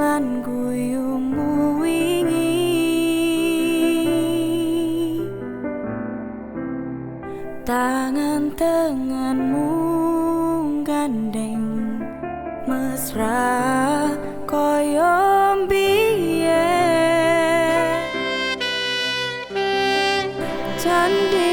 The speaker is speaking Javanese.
lan guyumu wingi. Tangan tanganmu gandeng mesra koyo biye. Candi